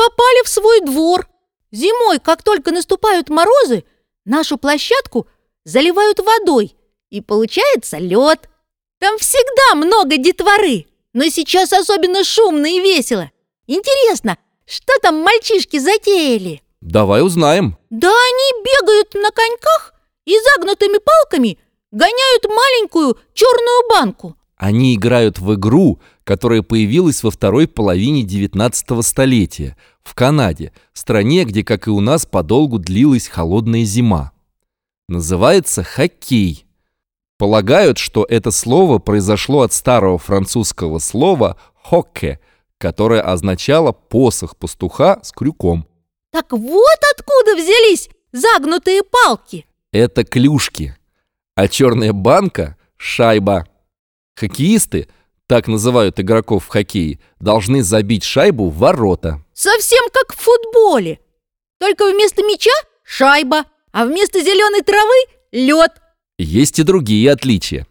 попали в свой двор. Зимой, как только наступают морозы, нашу площадку заливают водой, и получается лед. Там всегда много детворы, но сейчас особенно шумно и весело. Интересно, что там мальчишки затеяли? Давай узнаем. Да они бегают на коньках и загнутыми палками гоняют маленькую черную банку. Они играют в игру, которая появилась во второй половине 19 столетия в Канаде, стране, где, как и у нас, подолгу длилась холодная зима. Называется хоккей. Полагают, что это слово произошло от старого французского слова «хокке», которое означало «посох пастуха с крюком». Так вот откуда взялись загнутые палки. Это клюшки, а черная банка – шайба. Хоккеисты, так называют игроков в хоккее, должны забить шайбу в ворота. Совсем как в футболе. Только вместо мяча – шайба, а вместо зеленой травы – лед. Есть и другие отличия.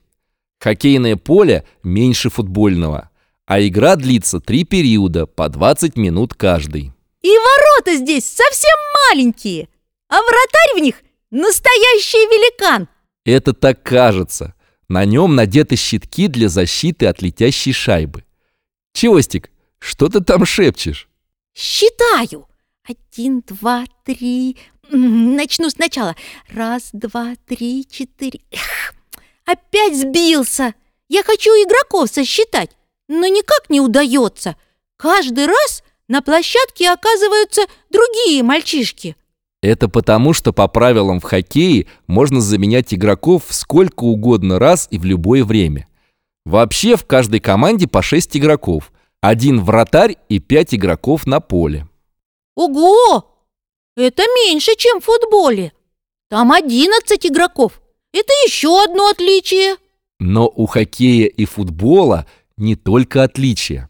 Хоккейное поле меньше футбольного, а игра длится три периода по 20 минут каждый. И ворота здесь совсем маленькие, а вратарь в них настоящий великан. Это так кажется. На нем надеты щитки для защиты от летящей шайбы. Чевостик, что ты там шепчешь? Считаю. Один, два, три. Начну сначала. Раз, два, три, четыре. Эх, опять сбился. Я хочу игроков сосчитать, но никак не удается. Каждый раз на площадке оказываются другие мальчишки. Это потому, что по правилам в хоккее можно заменять игроков сколько угодно раз и в любое время. Вообще в каждой команде по 6 игроков, один вратарь и 5 игроков на поле. Ого! Это меньше, чем в футболе. Там 11 игроков. Это еще одно отличие. Но у хоккея и футбола не только отличия.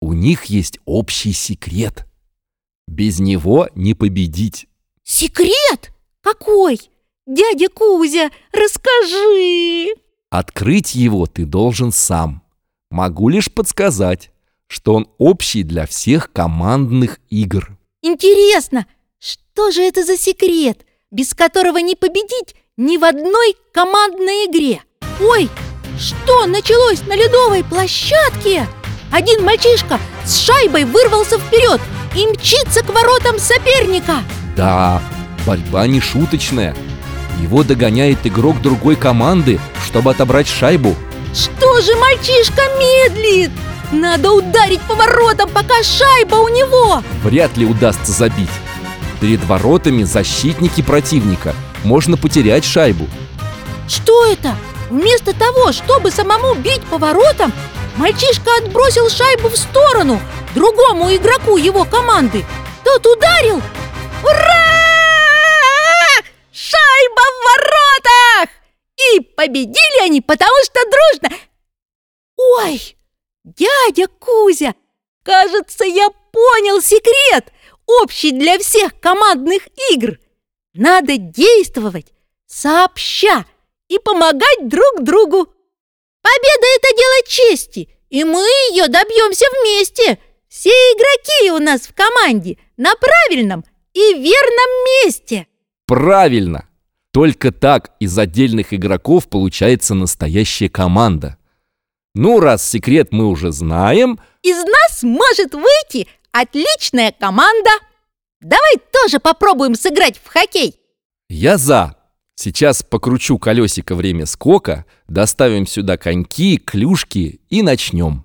У них есть общий секрет. Без него не победить. Секрет? Какой? Дядя Кузя, расскажи. Открыть его ты должен сам. Могу лишь подсказать, что он общий для всех командных игр. Интересно, что же это за секрет, без которого не победить ни в одной командной игре? Ой, что началось на ледовой площадке? Один мальчишка с шайбой вырвался вперед и мчится к воротам соперника. Да, борьба не шуточная. Его догоняет игрок другой команды, чтобы отобрать шайбу. Что же мальчишка медлит? Надо ударить по воротам, пока шайба у него. Вряд ли удастся забить. Перед воротами защитники противника. Можно потерять шайбу. Что это? Вместо того, чтобы самому бить по воротам, мальчишка отбросил шайбу в сторону другому игроку его команды. Тот ударил. Ура! Шайба в воротах! И победили они, потому что дружно. Ой, дядя Кузя, кажется, я понял секрет, общий для всех командных игр. Надо действовать сообща и помогать друг другу. Победа – это дело чести, и мы ее добьемся вместе. Все игроки у нас в команде на правильном и верном месте. Правильно! Только так из отдельных игроков получается настоящая команда. Ну, раз секрет мы уже знаем, Из нас может выйти отличная команда. Давай тоже попробуем сыграть в хоккей. я за. Сейчас покручу колесико время скока, доставим сюда коньки, клюшки и начнем.